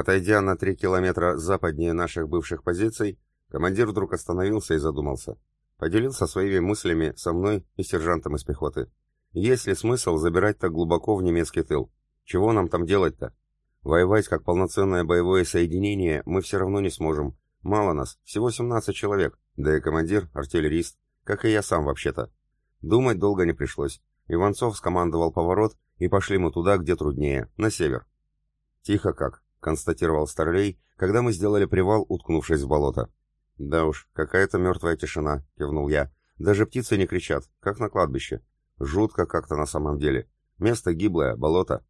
Отойдя на три километра западнее наших бывших позиций, командир вдруг остановился и задумался. Поделился своими мыслями со мной и сержантом из пехоты. Есть ли смысл забирать так глубоко в немецкий тыл? Чего нам там делать-то? Воевать как полноценное боевое соединение мы все равно не сможем. Мало нас, всего 17 человек, да и командир, артиллерист, как и я сам вообще-то. Думать долго не пришлось. Иванцов скомандовал поворот, и пошли мы туда, где труднее, на север. Тихо как, констатировал Старлей, когда мы сделали привал, уткнувшись в болото. Да уж, какая-то мертвая тишина, кивнул я. Даже птицы не кричат, как на кладбище. Жутко как-то на самом деле. Место гиблое, болото.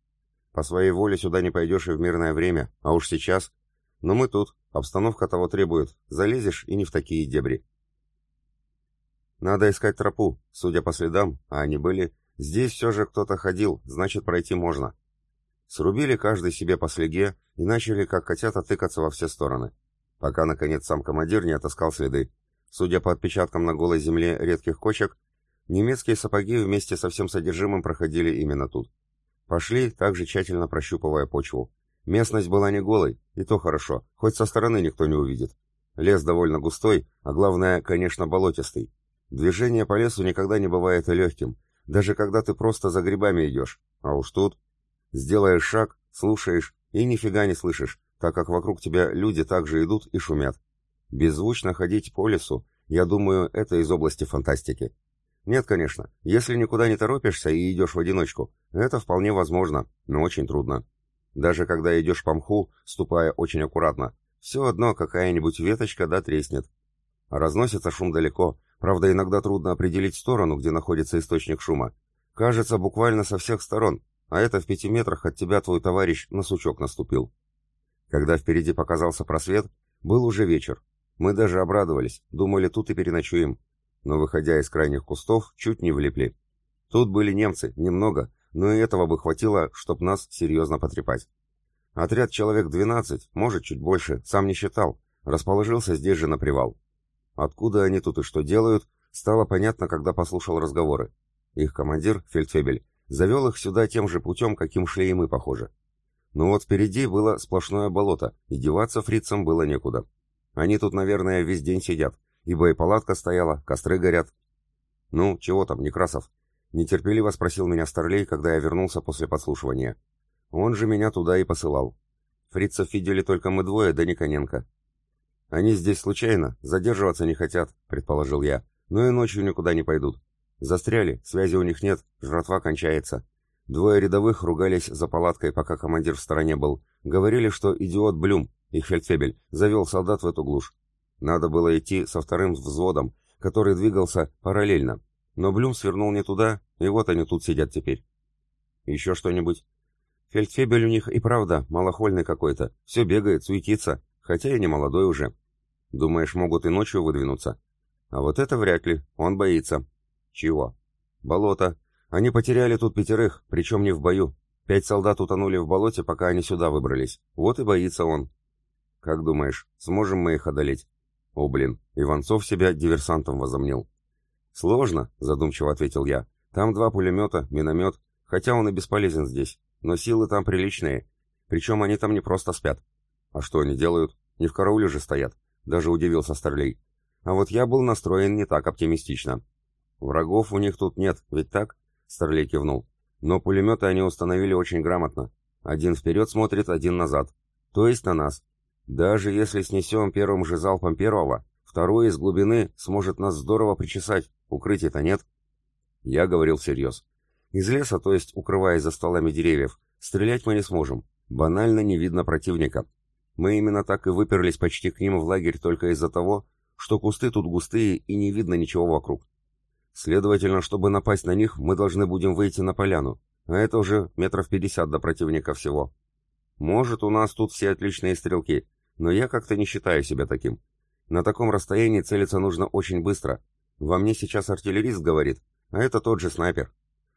По своей воле сюда не пойдешь и в мирное время, а уж сейчас. Но мы тут, обстановка того требует. Залезешь и не в такие дебри. Надо искать тропу. Судя по следам, а они были, здесь все же кто-то ходил, значит пройти можно. Срубили каждый себе по слеге и начали, как котята, тыкаться во все стороны. Пока, наконец, сам командир не отыскал следы. Судя по отпечаткам на голой земле редких кочек, немецкие сапоги вместе со всем содержимым проходили именно тут. Пошли, также тщательно прощупывая почву. Местность была не голой, и то хорошо, хоть со стороны никто не увидит. Лес довольно густой, а главное, конечно, болотистый. Движение по лесу никогда не бывает легким, даже когда ты просто за грибами идешь. А уж тут сделаешь шаг, слушаешь и нифига не слышишь, так как вокруг тебя люди также идут и шумят. Беззвучно ходить по лесу, я думаю, это из области фантастики. Нет, конечно, если никуда не торопишься и идешь в одиночку, это вполне возможно, но очень трудно. Даже когда идешь по мху, ступая очень аккуратно, все одно какая-нибудь веточка да треснет. Разносится шум далеко, правда иногда трудно определить сторону, где находится источник шума. Кажется, буквально со всех сторон, а это в пяти метрах от тебя твой товарищ на сучок наступил. Когда впереди показался просвет, был уже вечер. Мы даже обрадовались, думали, тут и переночуем но, выходя из крайних кустов, чуть не влипли. Тут были немцы, немного, но и этого бы хватило, чтобы нас серьезно потрепать. Отряд человек 12, может, чуть больше, сам не считал, расположился здесь же на привал. Откуда они тут и что делают, стало понятно, когда послушал разговоры. Их командир, Фельдфебель, завел их сюда тем же путем, каким шли и мы, похоже. Но вот впереди было сплошное болото, и деваться фрицам было некуда. Они тут, наверное, весь день сидят, Ибо и палатка стояла, костры горят. «Ну, чего там, Некрасов?» Нетерпеливо спросил меня Старлей, когда я вернулся после подслушивания. Он же меня туда и посылал. Фрицев видели только мы двое, да Никоненко. «Они здесь случайно, задерживаться не хотят», — предположил я. «Но и ночью никуда не пойдут. Застряли, связи у них нет, жратва кончается». Двое рядовых ругались за палаткой, пока командир в стороне был. Говорили, что идиот Блюм, их фельдфебель, завел солдат в эту глушь. Надо было идти со вторым взводом, который двигался параллельно. Но Блюм свернул не туда, и вот они тут сидят теперь. Еще что-нибудь? Фельдфебель у них и правда малохольный какой-то. Все бегает, суетится, хотя и не молодой уже. Думаешь, могут и ночью выдвинуться? А вот это вряд ли, он боится. Чего? Болото. Они потеряли тут пятерых, причем не в бою. Пять солдат утонули в болоте, пока они сюда выбрались. Вот и боится он. Как думаешь, сможем мы их одолеть? О, блин, Иванцов себя диверсантом возомнил. Сложно, задумчиво ответил я. Там два пулемета, миномет, хотя он и бесполезен здесь, но силы там приличные. Причем они там не просто спят. А что они делают? Не в карауле же стоят. Даже удивился Старлей. А вот я был настроен не так оптимистично. Врагов у них тут нет, ведь так? Старлей кивнул. Но пулеметы они установили очень грамотно. Один вперед смотрит, один назад. То есть на нас. Даже если снесем первым же залпом первого, второй из глубины сможет нас здорово причесать, укрытия-то нет. Я говорил всерьез. Из леса, то есть укрываясь за стволами деревьев, стрелять мы не сможем. Банально не видно противника. Мы именно так и выперлись почти к ним в лагерь только из-за того, что кусты тут густые и не видно ничего вокруг. Следовательно, чтобы напасть на них, мы должны будем выйти на поляну, а это уже метров пятьдесят до противника всего. Может, у нас тут все отличные стрелки, но я как-то не считаю себя таким. На таком расстоянии целиться нужно очень быстро. Во мне сейчас артиллерист говорит, а это тот же снайпер.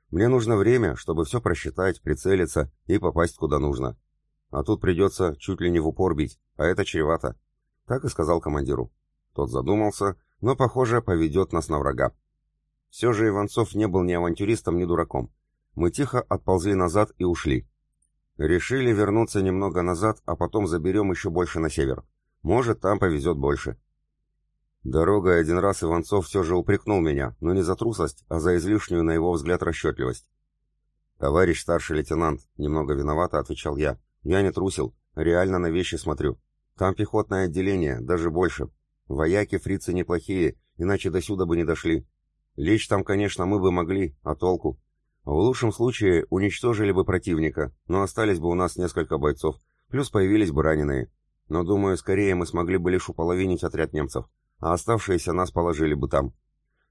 Мне нужно время, чтобы все просчитать, прицелиться и попасть куда нужно. А тут придется чуть ли не в упор бить, а это чревато. Так и сказал командиру. Тот задумался, но, похоже, поведет нас на врага. Все же Иванцов не был ни авантюристом, ни дураком. Мы тихо отползли назад и ушли. Решили вернуться немного назад, а потом заберем еще больше на север. Может, там повезет больше. Дорогой один раз Иванцов все же упрекнул меня, но не за трусость, а за излишнюю, на его взгляд, расчетливость. «Товарищ старший лейтенант, немного виновато», — отвечал я. «Я не трусил, реально на вещи смотрю. Там пехотное отделение, даже больше. Вояки фрицы неплохие, иначе до сюда бы не дошли. Лечь там, конечно, мы бы могли, а толку? В лучшем случае уничтожили бы противника, но остались бы у нас несколько бойцов, плюс появились бы раненые. Но, думаю, скорее мы смогли бы лишь уполовинить отряд немцев, а оставшиеся нас положили бы там.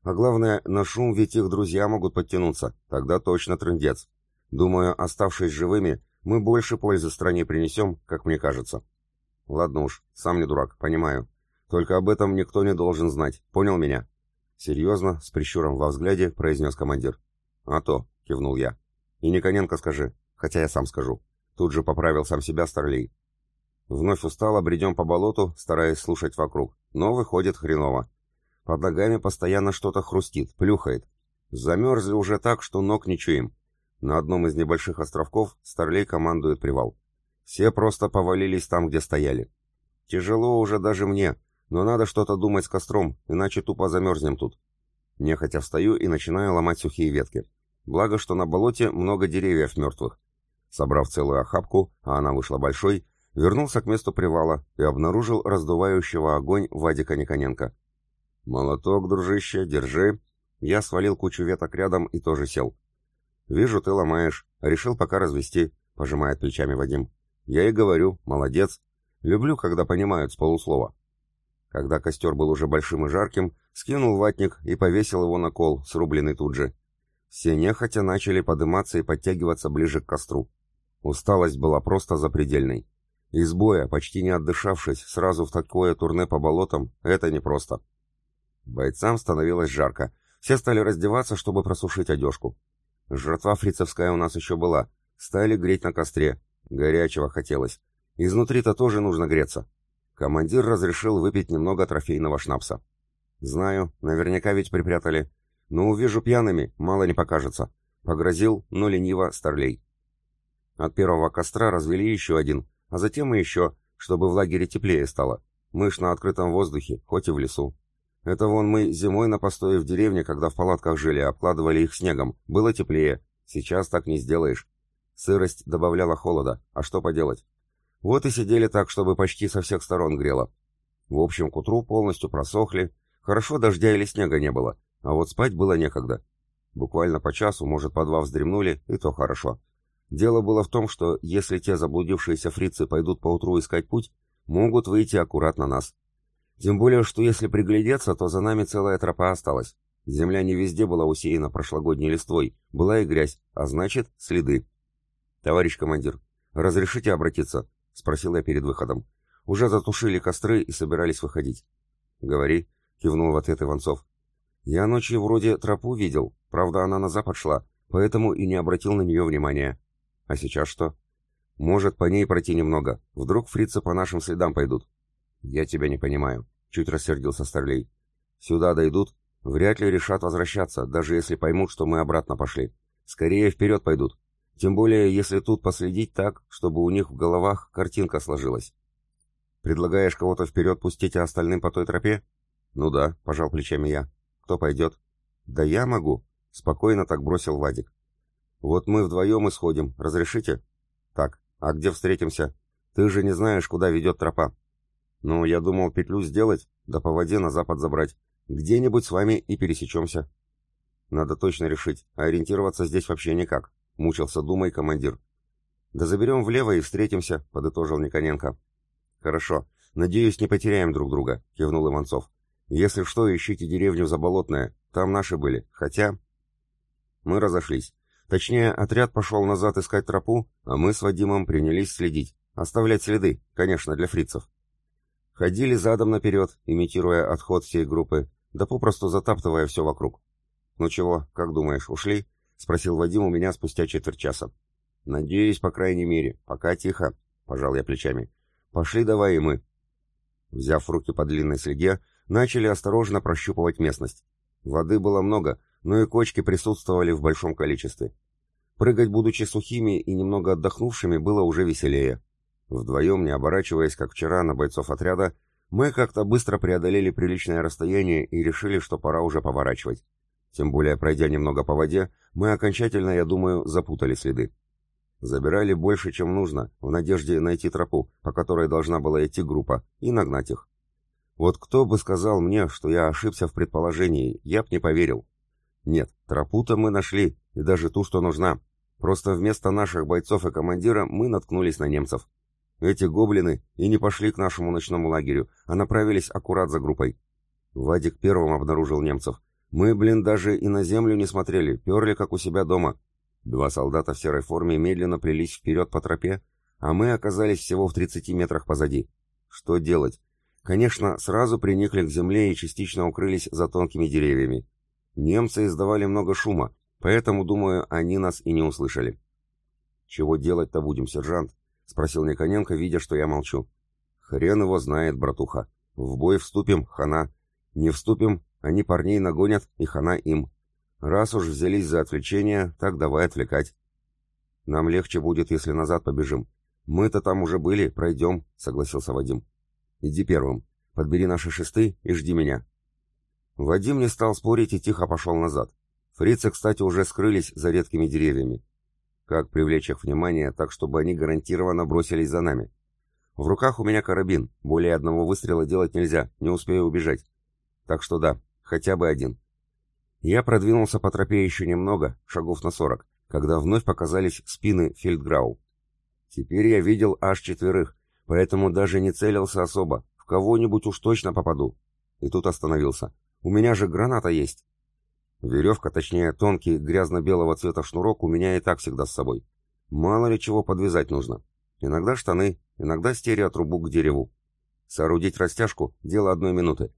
А главное, на шум ведь их друзья могут подтянуться, тогда точно трындец. Думаю, оставшись живыми, мы больше пользы стране принесем, как мне кажется. Ладно уж, сам не дурак, понимаю. Только об этом никто не должен знать, понял меня? Серьезно, с прищуром во взгляде, произнес командир. А то, — кивнул я. «И Никоненко скажи, хотя я сам скажу». Тут же поправил сам себя Старлей. Вновь устало бредем по болоту, стараясь слушать вокруг, но выходит хреново. Под ногами постоянно что-то хрустит, плюхает. Замерзли уже так, что ног не чуем. На одном из небольших островков Старлей командует привал. Все просто повалились там, где стояли. Тяжело уже даже мне, но надо что-то думать с костром, иначе тупо замерзнем тут. Нехотя встаю и начинаю ломать сухие ветки. Благо, что на болоте много деревьев мертвых. Собрав целую охапку, а она вышла большой, вернулся к месту привала и обнаружил раздувающего огонь Вадика Никоненко. «Молоток, дружище, держи!» Я свалил кучу веток рядом и тоже сел. «Вижу, ты ломаешь. Решил пока развести», — пожимает плечами Вадим. «Я и говорю, молодец. Люблю, когда понимают с полуслова». Когда костер был уже большим и жарким, скинул ватник и повесил его на кол, срубленный тут же. Все нехотя начали подниматься и подтягиваться ближе к костру. Усталость была просто запредельной. Из боя, почти не отдышавшись, сразу в такое турне по болотам, это непросто. Бойцам становилось жарко. Все стали раздеваться, чтобы просушить одежку. Жратва фрицевская у нас еще была. Стали греть на костре. Горячего хотелось. Изнутри-то тоже нужно греться. Командир разрешил выпить немного трофейного шнапса. Знаю, наверняка ведь припрятали. Но увижу пьяными, мало не покажется. Погрозил, но лениво старлей. От первого костра развели еще один, а затем и еще, чтобы в лагере теплее стало. Мышь на открытом воздухе, хоть и в лесу. Это вон мы зимой на постое в деревне, когда в палатках жили, обкладывали их снегом. Было теплее. Сейчас так не сделаешь. Сырость добавляла холода. А что поделать? Вот и сидели так, чтобы почти со всех сторон грело. В общем, к утру полностью просохли. Хорошо дождя или снега не было. А вот спать было некогда. Буквально по часу, может, по два вздремнули, и то хорошо. Дело было в том, что если те заблудившиеся фрицы пойдут поутру искать путь, могут выйти аккуратно нас. Тем более, что если приглядеться, то за нами целая тропа осталась. Земля не везде была усеяна прошлогодней листвой, была и грязь, а значит, следы. «Товарищ командир, разрешите обратиться?» — спросил я перед выходом. Уже затушили костры и собирались выходить. «Говори», — кивнул в ответ Иванцов. Я ночью вроде тропу видел, правда она на запад шла, поэтому и не обратил на нее внимания. А сейчас что? Может, по ней пройти немного. Вдруг фрицы по нашим следам пойдут. Я тебя не понимаю, чуть рассердился Старлей. Сюда дойдут, вряд ли решат возвращаться, даже если поймут, что мы обратно пошли. Скорее вперед пойдут. Тем более, если тут последить так, чтобы у них в головах картинка сложилась. Предлагаешь кого-то вперед пустить, а остальным по той тропе? Ну да, пожал плечами я. Кто пойдет? Да я могу, спокойно так бросил Вадик. Вот мы вдвоем исходим, разрешите? Так, а где встретимся? Ты же не знаешь, куда ведет тропа. Ну, я думал петлю сделать, да по воде на запад забрать. Где-нибудь с вами и пересечемся. Надо точно решить, ориентироваться здесь вообще никак. Мучился думай командир. Да заберем влево и встретимся, подытожил Никоненко. Хорошо. Надеюсь, не потеряем друг друга, кивнул Иванцов. Если что, ищите деревню Заболотная, там наши были, хотя...» Мы разошлись. Точнее, отряд пошел назад искать тропу, а мы с Вадимом принялись следить. Оставлять следы, конечно, для фрицев. Ходили задом наперед, имитируя отход всей группы, да попросту затаптывая все вокруг. «Ну чего, как думаешь, ушли?» — спросил Вадим у меня спустя четверть часа. «Надеюсь, по крайней мере. Пока тихо», — пожал я плечами. «Пошли давай и мы». Взяв руки по длинной следе, начали осторожно прощупывать местность. Воды было много, но и кочки присутствовали в большом количестве. Прыгать, будучи сухими и немного отдохнувшими, было уже веселее. Вдвоем, не оборачиваясь, как вчера, на бойцов отряда, мы как-то быстро преодолели приличное расстояние и решили, что пора уже поворачивать. Тем более, пройдя немного по воде, мы окончательно, я думаю, запутали следы. Забирали больше, чем нужно, в надежде найти тропу, по которой должна была идти группа, и нагнать их. Вот кто бы сказал мне, что я ошибся в предположении, я б не поверил. Нет, тропу-то мы нашли, и даже ту, что нужна. Просто вместо наших бойцов и командира мы наткнулись на немцев. Эти гоблины и не пошли к нашему ночному лагерю, а направились аккурат за группой. Вадик первым обнаружил немцев. Мы, блин, даже и на землю не смотрели, перли как у себя дома, Два солдата в серой форме медленно плелись вперед по тропе, а мы оказались всего в 30 метрах позади. Что делать? Конечно, сразу приникли к земле и частично укрылись за тонкими деревьями. Немцы издавали много шума, поэтому, думаю, они нас и не услышали. «Чего делать-то будем, сержант?» — спросил Никоненко, видя, что я молчу. «Хрен его знает, братуха. В бой вступим, хана. Не вступим, они парней нагонят, и хана им. Раз уж взялись за отвлечение, так давай отвлекать. Нам легче будет, если назад побежим. Мы-то там уже были, пройдем, согласился Вадим. Иди первым, подбери наши шесты и жди меня. Вадим не стал спорить и тихо пошел назад. Фрицы, кстати, уже скрылись за редкими деревьями. Как привлечь их внимание так, чтобы они гарантированно бросились за нами? В руках у меня карабин, более одного выстрела делать нельзя, не успею убежать. Так что да, хотя бы один. Я продвинулся по тропе еще немного, шагов на сорок, когда вновь показались спины фельдграу. Теперь я видел аж четверых, поэтому даже не целился особо, в кого-нибудь уж точно попаду. И тут остановился. У меня же граната есть. Веревка, точнее тонкий грязно-белого цвета шнурок у меня и так всегда с собой. Мало ли чего подвязать нужно. Иногда штаны, иногда стереотрубу к дереву. Соорудить растяжку — дело одной минуты.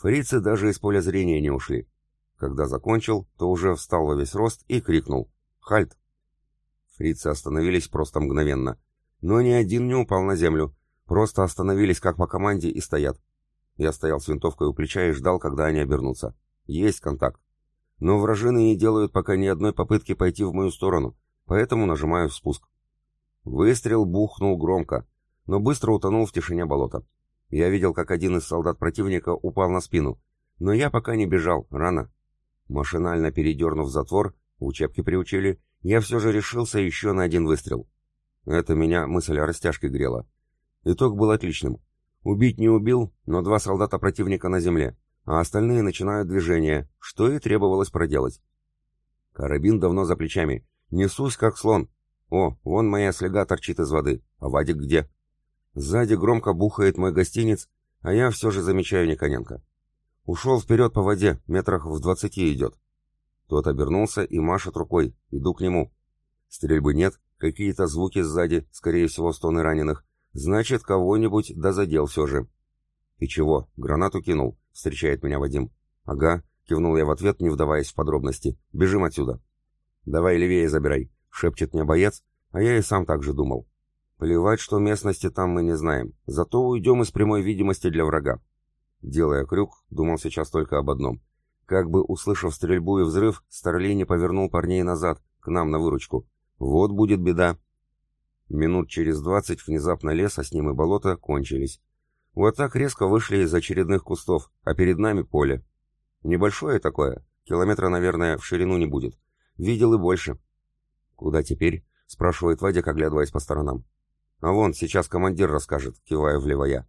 Фрицы даже из поля зрения не ушли. Когда закончил, то уже встал во весь рост и крикнул «Хальт!». Фрицы остановились просто мгновенно. Но ни один не упал на землю. Просто остановились как по команде и стоят. Я стоял с винтовкой у плеча и ждал, когда они обернутся. Есть контакт. Но вражины не делают пока ни одной попытки пойти в мою сторону, поэтому нажимаю спуск. Выстрел бухнул громко, но быстро утонул в тишине болота. Я видел, как один из солдат противника упал на спину, но я пока не бежал, рано. Машинально передернув затвор, учебки приучили, я все же решился еще на один выстрел. Это меня мысль о растяжке грела. Итог был отличным. Убить не убил, но два солдата противника на земле, а остальные начинают движение, что и требовалось проделать. Карабин давно за плечами. Несусь, как слон. О, вон моя слега торчит из воды. А Вадик где? Сзади громко бухает мой гостиниц, а я все же замечаю Никоненко. Ушел вперед по воде, метрах в двадцати идет. Тот обернулся и машет рукой. Иду к нему. Стрельбы нет, какие-то звуки сзади, скорее всего, стоны раненых. Значит, кого-нибудь да задел все же. «И чего, гранату кинул?» — встречает меня Вадим. «Ага», — кивнул я в ответ, не вдаваясь в подробности. «Бежим отсюда». «Давай левее забирай», — шепчет мне боец, а я и сам так же думал. Плевать, что местности там мы не знаем, зато уйдем из прямой видимости для врага. Делая крюк, думал сейчас только об одном. Как бы, услышав стрельбу и взрыв, Старлей повернул парней назад, к нам на выручку. Вот будет беда. Минут через двадцать внезапно лес, а с ним и болото, кончились. Вот так резко вышли из очередных кустов, а перед нами поле. Небольшое такое, километра, наверное, в ширину не будет. Видел и больше. «Куда теперь?» — спрашивает Вадик, оглядываясь по сторонам. «А вон, сейчас командир расскажет», — кивая влево я.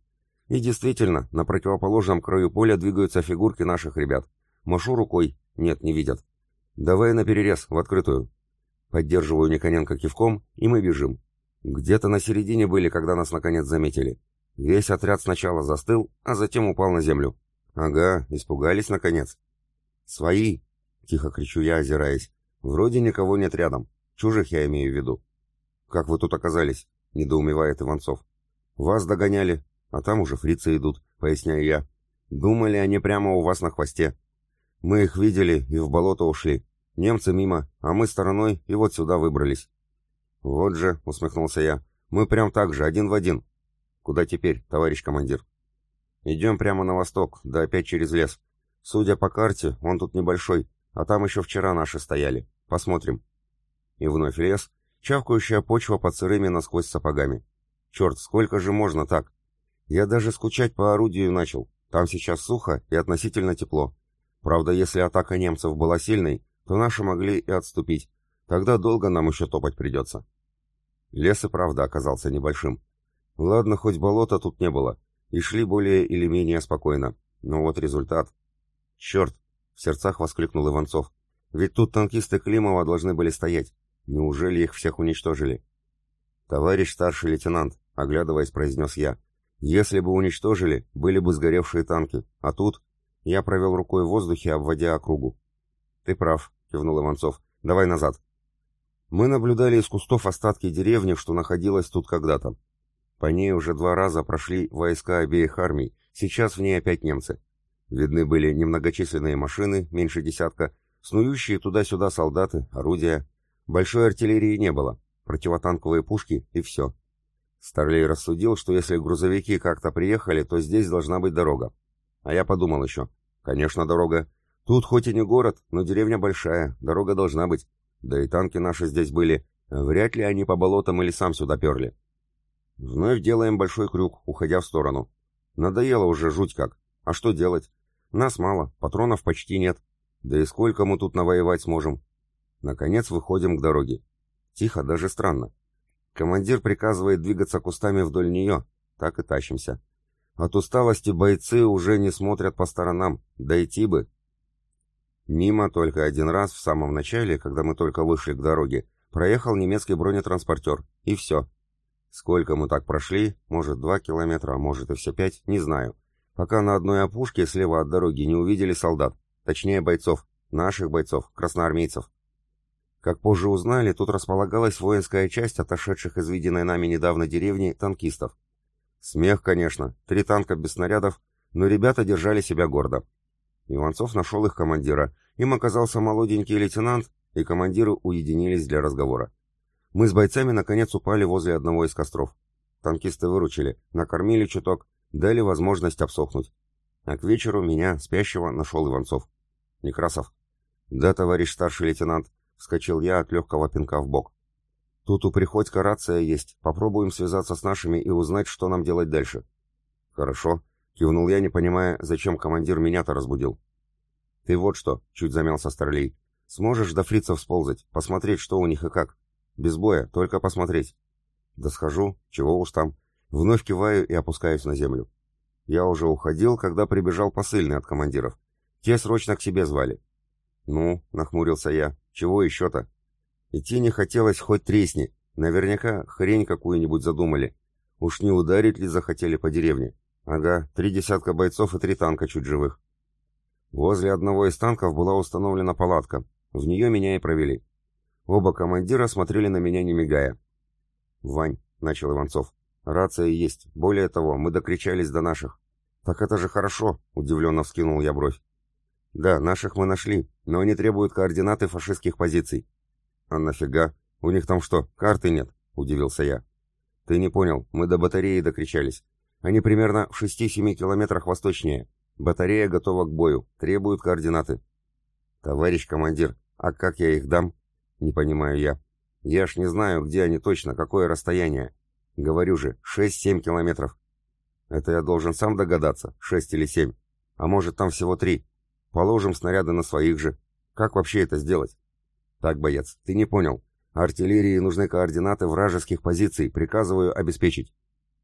И действительно, на противоположном краю поля двигаются фигурки наших ребят. Машу рукой. Нет, не видят. Давай на перерез, в открытую. Поддерживаю Никоненко кивком, и мы бежим. Где-то на середине были, когда нас наконец заметили. Весь отряд сначала застыл, а затем упал на землю. Ага, испугались наконец. «Свои!» — тихо кричу я, озираясь. «Вроде никого нет рядом. Чужих я имею в виду». «Как вы тут оказались?» — недоумевает Иванцов. «Вас догоняли. А там уже фрицы идут, поясняю я. Думали они прямо у вас на хвосте. Мы их видели и в болото ушли. Немцы мимо, а мы стороной и вот сюда выбрались. Вот же, усмехнулся я. Мы прям так же, один в один. Куда теперь, товарищ командир? Идем прямо на восток, да опять через лес. Судя по карте, он тут небольшой, а там еще вчера наши стояли. Посмотрим. И вновь лес, чавкающая почва под сырыми насквозь сапогами. Черт, сколько же можно так? Я даже скучать по орудию начал. Там сейчас сухо и относительно тепло. Правда, если атака немцев была сильной, то наши могли и отступить. Тогда долго нам еще топать придется. Лес и правда оказался небольшим. Ладно, хоть болота тут не было, и шли более или менее спокойно. Но вот результат... Черт! В сердцах воскликнул Иванцов. Ведь тут танкисты Климова должны были стоять. Неужели их всех уничтожили? Товарищ старший лейтенант, оглядываясь, произнес я. Если бы уничтожили, были бы сгоревшие танки. А тут... Я провел рукой в воздухе, обводя округу. Ты прав, кивнул Иванцов. Давай назад. Мы наблюдали из кустов остатки деревни, что находилась тут когда-то. По ней уже два раза прошли войска обеих армий, сейчас в ней опять немцы. Видны были немногочисленные машины, меньше десятка, снующие туда-сюда солдаты, орудия. Большой артиллерии не было, противотанковые пушки и все. Старлей рассудил, что если грузовики как-то приехали, то здесь должна быть дорога. А я подумал еще. Конечно, дорога. Тут хоть и не город, но деревня большая, дорога должна быть. Да и танки наши здесь были. Вряд ли они по болотам или сам сюда перли. Вновь делаем большой крюк, уходя в сторону. Надоело уже жуть как. А что делать? Нас мало, патронов почти нет. Да и сколько мы тут навоевать сможем? Наконец выходим к дороге. Тихо, даже странно. Командир приказывает двигаться кустами вдоль нее. Так и тащимся. От усталости бойцы уже не смотрят по сторонам. Дойти бы. Мимо только один раз в самом начале, когда мы только вышли к дороге, проехал немецкий бронетранспортер. И все. Сколько мы так прошли, может два километра, а может и все пять, не знаю. Пока на одной опушке слева от дороги не увидели солдат. Точнее бойцов. Наших бойцов, красноармейцев. Как позже узнали, тут располагалась воинская часть отошедших из виденной нами недавно деревни танкистов. Смех, конечно, три танка без снарядов, но ребята держали себя гордо. Иванцов нашел их командира. Им оказался молоденький лейтенант, и командиры уединились для разговора. Мы с бойцами наконец упали возле одного из костров. Танкисты выручили, накормили чуток, дали возможность обсохнуть. А к вечеру меня, спящего, нашел Иванцов. Некрасов. «Да, товарищ старший лейтенант», — вскочил я от легкого пинка в бок. «Тут у Приходько рация есть. Попробуем связаться с нашими и узнать, что нам делать дальше». «Хорошо», Кивнул я, не понимая, зачем командир меня-то разбудил. «Ты вот что», — чуть замялся Старлей. «Сможешь до фрицев сползать, посмотреть, что у них и как? Без боя, только посмотреть». «Да схожу, чего уж там». Вновь киваю и опускаюсь на землю. Я уже уходил, когда прибежал посыльный от командиров. Те срочно к себе звали. «Ну», — нахмурился я, — «чего еще-то?» Идти не хотелось хоть тресни. Наверняка хрень какую-нибудь задумали. Уж не ударить ли захотели по деревне? Ага, три десятка бойцов и три танка чуть живых. Возле одного из танков была установлена палатка. В нее меня и провели. Оба командира смотрели на меня, не мигая. «Вань», — начал Иванцов, — «рация есть. Более того, мы докричались до наших». «Так это же хорошо», — удивленно вскинул я бровь. «Да, наших мы нашли, но они требуют координаты фашистских позиций». «А нафига? У них там что, карты нет?» — удивился я. «Ты не понял, мы до батареи докричались. Они примерно в 6-7 километрах восточнее. Батарея готова к бою. Требуют координаты. Товарищ командир, а как я их дам? Не понимаю я. Я ж не знаю, где они точно, какое расстояние. Говорю же, 6-7 километров. Это я должен сам догадаться, 6 или 7. А может там всего 3. Положим снаряды на своих же. Как вообще это сделать? Так, боец, ты не понял. Артиллерии нужны координаты вражеских позиций, приказываю обеспечить.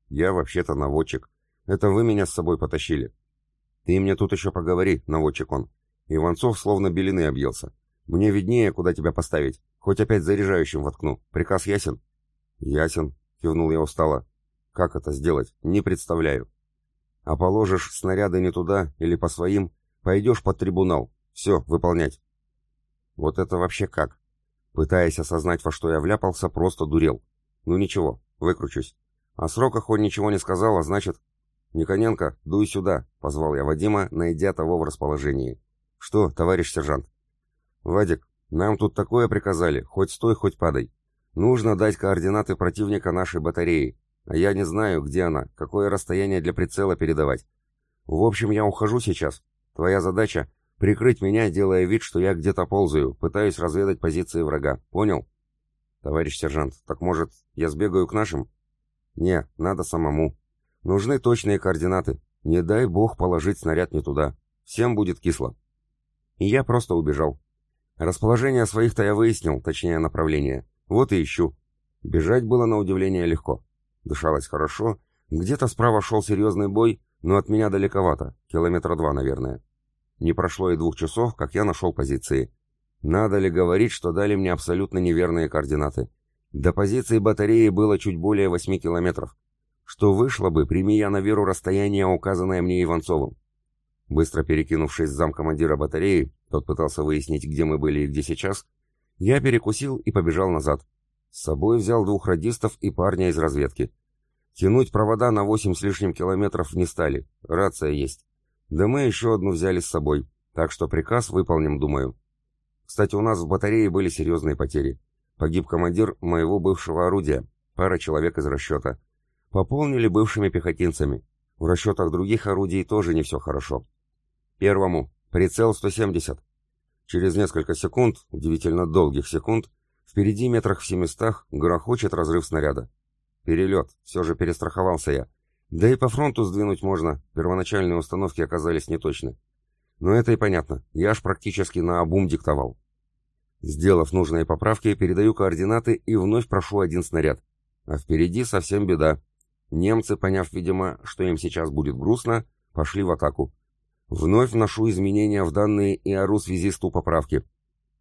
Я вообще-то наводчик. Это вы меня с собой потащили. Ты мне тут еще поговори, наводчик он. Иванцов словно белины объелся. Мне виднее, куда тебя поставить. Хоть опять заряжающим воткну. Приказ ясен? Ясен, кивнул я устало. Как это сделать? Не представляю. А положишь снаряды не туда или по своим, пойдешь под трибунал. Все, выполнять. Вот это вообще как? Пытаясь осознать, во что я вляпался, просто дурел. Ну ничего, выкручусь. О сроках он ничего не сказал, а значит... «Никоненко, дуй сюда», — позвал я Вадима, найдя того в расположении. «Что, товарищ сержант?» «Вадик, нам тут такое приказали, хоть стой, хоть падай. Нужно дать координаты противника нашей батареи, а я не знаю, где она, какое расстояние для прицела передавать. В общем, я ухожу сейчас. Твоя задача — прикрыть меня, делая вид, что я где-то ползаю, пытаюсь разведать позиции врага. Понял?» «Товарищ сержант, так может, я сбегаю к нашим?» «Не, надо самому. Нужны точные координаты. Не дай бог положить снаряд не туда. Всем будет кисло». И я просто убежал. Расположение своих-то я выяснил, точнее направление. Вот и ищу. Бежать было на удивление легко. Дышалось хорошо. Где-то справа шел серьезный бой, но от меня далековато, километра два, наверное. Не прошло и двух часов, как я нашел позиции. Надо ли говорить, что дали мне абсолютно неверные координаты? До позиции батареи было чуть более 8 километров. Что вышло бы, прими я на веру расстояние, указанное мне Иванцовым. Быстро перекинувшись с замкомандира батареи, тот пытался выяснить, где мы были и где сейчас, я перекусил и побежал назад. С собой взял двух радистов и парня из разведки. Тянуть провода на 8 с лишним километров не стали, рация есть. Да мы еще одну взяли с собой, так что приказ выполним, думаю. Кстати, у нас в батарее были серьезные потери. Погиб командир моего бывшего орудия, пара человек из расчета. Пополнили бывшими пехотинцами. В расчетах других орудий тоже не все хорошо. Первому. Прицел 170. Через несколько секунд, удивительно долгих секунд, впереди метрах в семистах грохочет разрыв снаряда. Перелет. Все же перестраховался я. Да и по фронту сдвинуть можно. Первоначальные установки оказались неточны. Но это и понятно. Я ж практически на обум диктовал. Сделав нужные поправки, передаю координаты и вновь прошу один снаряд. А впереди совсем беда. Немцы, поняв, видимо, что им сейчас будет грустно, пошли в атаку. Вновь вношу изменения в данные и ору связисту поправки.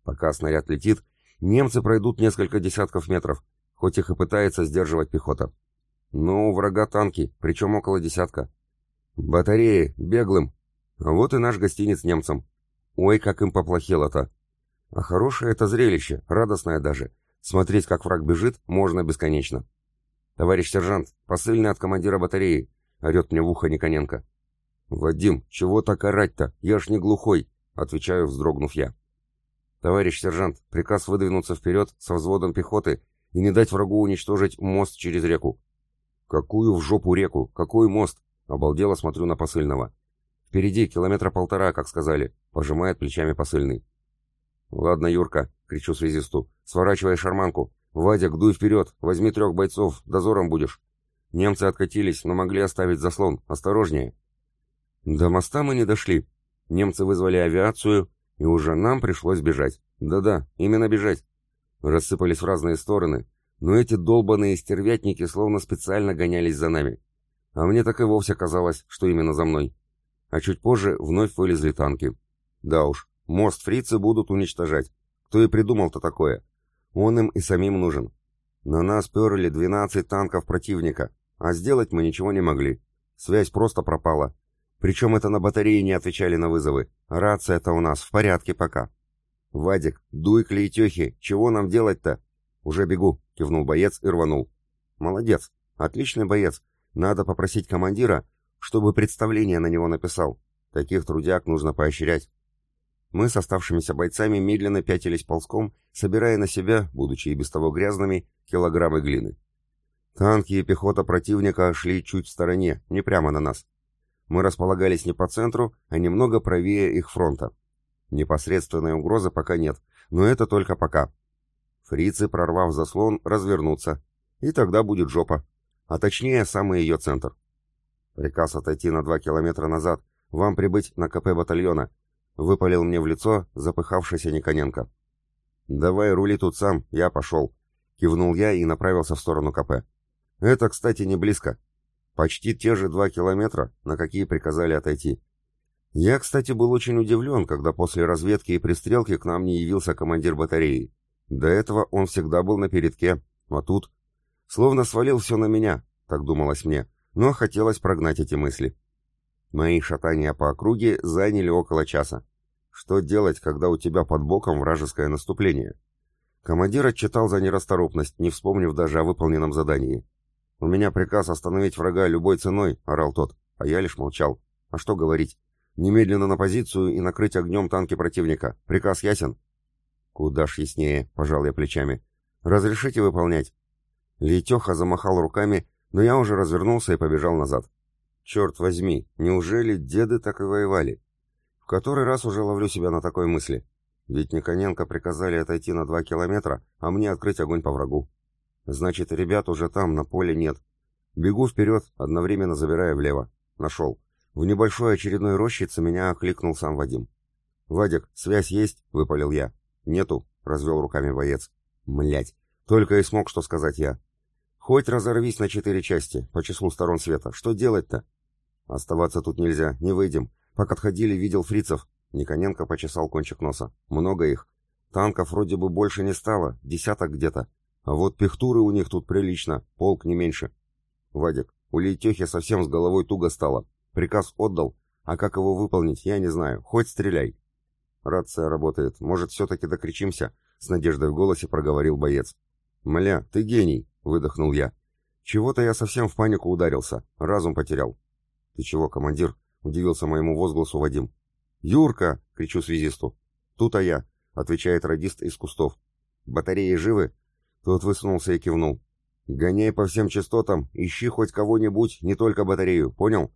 Пока снаряд летит, немцы пройдут несколько десятков метров, хоть их и пытается сдерживать пехота. Но у врага танки, причем около десятка. Батареи, беглым. А вот и наш гостиниц немцам. Ой, как им поплохело-то. А хорошее это зрелище, радостное даже. Смотреть, как враг бежит, можно бесконечно. «Товарищ сержант, посыльный от командира батареи», — орет мне в ухо Никоненко. «Вадим, чего так орать-то? Я ж не глухой», — отвечаю, вздрогнув я. «Товарищ сержант, приказ выдвинуться вперед со взводом пехоты и не дать врагу уничтожить мост через реку». «Какую в жопу реку? Какой мост?» — обалдело смотрю на посыльного. «Впереди километра полтора, как сказали», — пожимает плечами посыльный. «Ладно, Юрка», — кричу связисту, — «сворачивай шарманку. Вадик, дуй вперед, возьми трех бойцов, дозором будешь». Немцы откатились, но могли оставить заслон. Осторожнее. До моста мы не дошли. Немцы вызвали авиацию, и уже нам пришлось бежать. Да-да, именно бежать. Рассыпались в разные стороны, но эти долбаные стервятники словно специально гонялись за нами. А мне так и вовсе казалось, что именно за мной. А чуть позже вновь вылезли танки. Да уж, Мост фрицы будут уничтожать. Кто и придумал-то такое? Он им и самим нужен. На нас перли 12 танков противника, а сделать мы ничего не могли. Связь просто пропала. Причем это на батарее не отвечали на вызовы. Рация-то у нас в порядке пока. «Вадик, дуй к Лейтехе, чего нам делать-то?» «Уже бегу», — кивнул боец и рванул. «Молодец, отличный боец. Надо попросить командира, чтобы представление на него написал. Таких трудяг нужно поощрять». Мы с оставшимися бойцами медленно пятились ползком, собирая на себя, будучи и без того грязными, килограммы глины. Танки и пехота противника шли чуть в стороне, не прямо на нас. Мы располагались не по центру, а немного правее их фронта. Непосредственной угрозы пока нет, но это только пока. Фрицы, прорвав заслон, развернутся. И тогда будет жопа. А точнее, самый ее центр. Приказ отойти на два километра назад. Вам прибыть на КП батальона. Выпалил мне в лицо запыхавшийся Никоненко. «Давай рули тут сам, я пошел», — кивнул я и направился в сторону КП. «Это, кстати, не близко. Почти те же два километра, на какие приказали отойти. Я, кстати, был очень удивлен, когда после разведки и пристрелки к нам не явился командир батареи. До этого он всегда был на передке, а тут... Словно свалил все на меня, так думалось мне, но хотелось прогнать эти мысли. Мои шатания по округе заняли около часа. Что делать, когда у тебя под боком вражеское наступление? Командир отчитал за нерасторопность, не вспомнив даже о выполненном задании. «У меня приказ остановить врага любой ценой», — орал тот, а я лишь молчал. «А что говорить? Немедленно на позицию и накрыть огнем танки противника. Приказ ясен?» «Куда ж яснее», — пожал я плечами. «Разрешите выполнять?» Летеха замахал руками, но я уже развернулся и побежал назад. Черт возьми, неужели деды так и воевали? В который раз уже ловлю себя на такой мысли. Ведь Никоненко приказали отойти на два километра, а мне открыть огонь по врагу. Значит, ребят уже там, на поле нет. Бегу вперед, одновременно забирая влево. Нашел. В небольшой очередной рощице меня окликнул сам Вадим. «Вадик, связь есть?» — выпалил я. «Нету», — развел руками боец. Млять, только и смог что сказать я. «Хоть разорвись на четыре части, по числу сторон света. Что делать-то?» «Оставаться тут нельзя, не выйдем. Пока отходили, видел фрицев». Никоненко почесал кончик носа. «Много их. Танков вроде бы больше не стало, десяток где-то. А вот пехтуры у них тут прилично, полк не меньше. Вадик, у Лейтехи совсем с головой туго стало. Приказ отдал, а как его выполнить, я не знаю. Хоть стреляй. Рация работает. Может, все-таки докричимся? С надеждой в голосе проговорил боец. «Мля, ты гений!» — выдохнул я. «Чего-то я совсем в панику ударился. Разум потерял». «Ты чего, командир?» — удивился моему возгласу Вадим. «Юрка!» — кричу связисту. «Тут а я!» — отвечает радист из кустов. «Батареи живы?» Тот высунулся и кивнул. «Гоняй по всем частотам, ищи хоть кого-нибудь, не только батарею, понял?»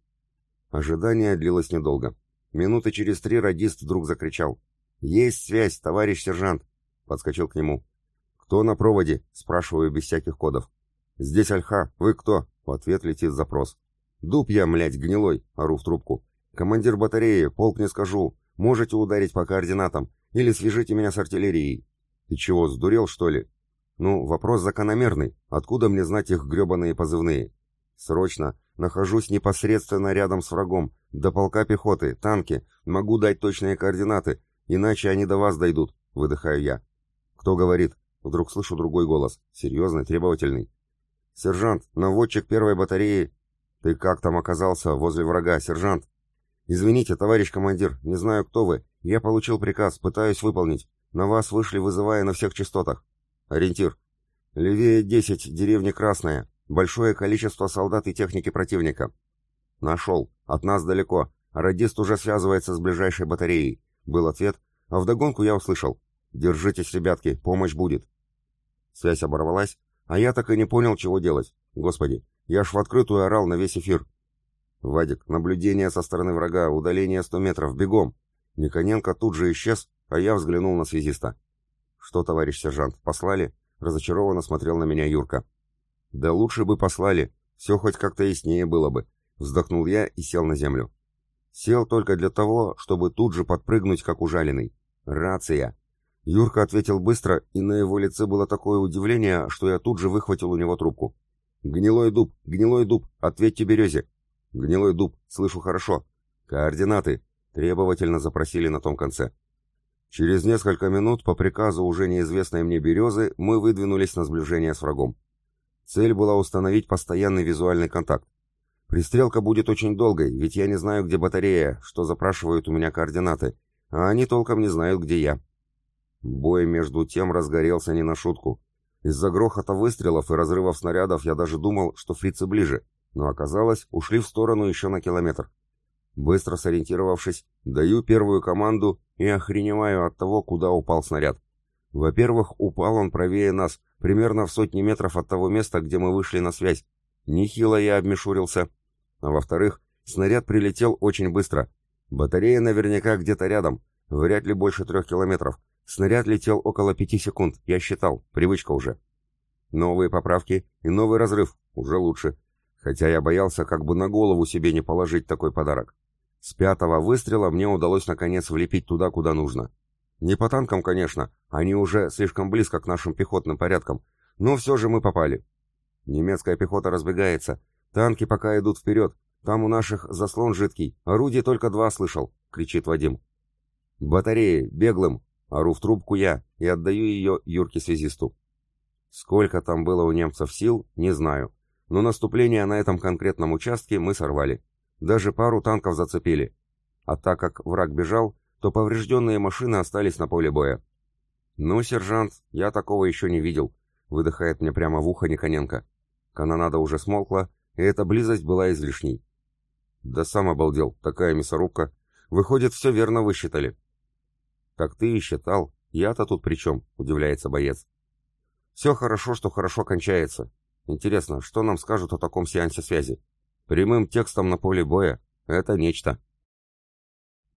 Ожидание длилось недолго. Минуты через три радист вдруг закричал. «Есть связь, товарищ сержант!» Подскочил к нему. «Кто на проводе?» — спрашиваю без всяких кодов. «Здесь Альха, вы кто?» — в ответ летит запрос. «Дуб я, млядь, гнилой!» — ору в трубку. «Командир батареи, полк не скажу. Можете ударить по координатам или свяжите меня с артиллерией». «Ты чего, сдурел, что ли?» Ну, вопрос закономерный. Откуда мне знать их гребаные позывные? Срочно. Нахожусь непосредственно рядом с врагом. До полка пехоты, танки. Могу дать точные координаты, иначе они до вас дойдут. Выдыхаю я. Кто говорит? Вдруг слышу другой голос. Серьезный, требовательный. Сержант, наводчик первой батареи. Ты как там оказался возле врага, сержант? Извините, товарищ командир, не знаю, кто вы. Я получил приказ, пытаюсь выполнить. На вас вышли, вызывая на всех частотах. Ориентир. Левее 10, деревня Красная. Большое количество солдат и техники противника. Нашел. От нас далеко. Радист уже связывается с ближайшей батареей. Был ответ, а вдогонку я услышал. Держитесь, ребятки, помощь будет. Связь оборвалась, а я так и не понял, чего делать. Господи, я ж в открытую орал на весь эфир. Вадик, наблюдение со стороны врага, удаление 100 метров, бегом. Никоненко тут же исчез, а я взглянул на связиста. «Что, товарищ сержант, послали?» — разочарованно смотрел на меня Юрка. «Да лучше бы послали, все хоть как-то яснее было бы», — вздохнул я и сел на землю. Сел только для того, чтобы тут же подпрыгнуть, как ужаленный. «Рация!» Юрка ответил быстро, и на его лице было такое удивление, что я тут же выхватил у него трубку. «Гнилой дуб! Гнилой дуб! Ответьте березе!» «Гнилой дуб! Слышу хорошо!» «Координаты!» — требовательно запросили на том конце. Через несколько минут, по приказу уже неизвестной мне березы, мы выдвинулись на сближение с врагом. Цель была установить постоянный визуальный контакт. Пристрелка будет очень долгой, ведь я не знаю, где батарея, что запрашивают у меня координаты, а они толком не знают, где я. Бой между тем разгорелся не на шутку. Из-за грохота выстрелов и разрывов снарядов я даже думал, что фрицы ближе, но оказалось, ушли в сторону еще на километр. Быстро сориентировавшись, даю первую команду и охреневаю от того, куда упал снаряд. Во-первых, упал он правее нас, примерно в сотни метров от того места, где мы вышли на связь. Нехило я обмешурился. А во-вторых, снаряд прилетел очень быстро. Батарея наверняка где-то рядом, вряд ли больше трех километров. Снаряд летел около пяти секунд, я считал, привычка уже. Новые поправки и новый разрыв, уже лучше. Хотя я боялся как бы на голову себе не положить такой подарок. С пятого выстрела мне удалось наконец влепить туда, куда нужно. Не по танкам, конечно, они уже слишком близко к нашим пехотным порядкам, но все же мы попали. Немецкая пехота разбегается, танки пока идут вперед, там у наших заслон жидкий, орудий только два слышал, кричит Вадим. Батареи, беглым, ору в трубку я и отдаю ее Юрке-связисту. Сколько там было у немцев сил, не знаю, но наступление на этом конкретном участке мы сорвали. Даже пару танков зацепили. А так как враг бежал, то поврежденные машины остались на поле боя. «Ну, сержант, я такого еще не видел», — выдыхает мне прямо в ухо Никоненко. Канонада уже смолкла, и эта близость была излишней. Да сам обалдел, такая мясорубка. Выходит, все верно высчитали. Так ты и считал. Я-то тут при чем? Удивляется боец. Все хорошо, что хорошо кончается. Интересно, что нам скажут о таком сеансе связи? Прямым текстом на поле боя — это нечто.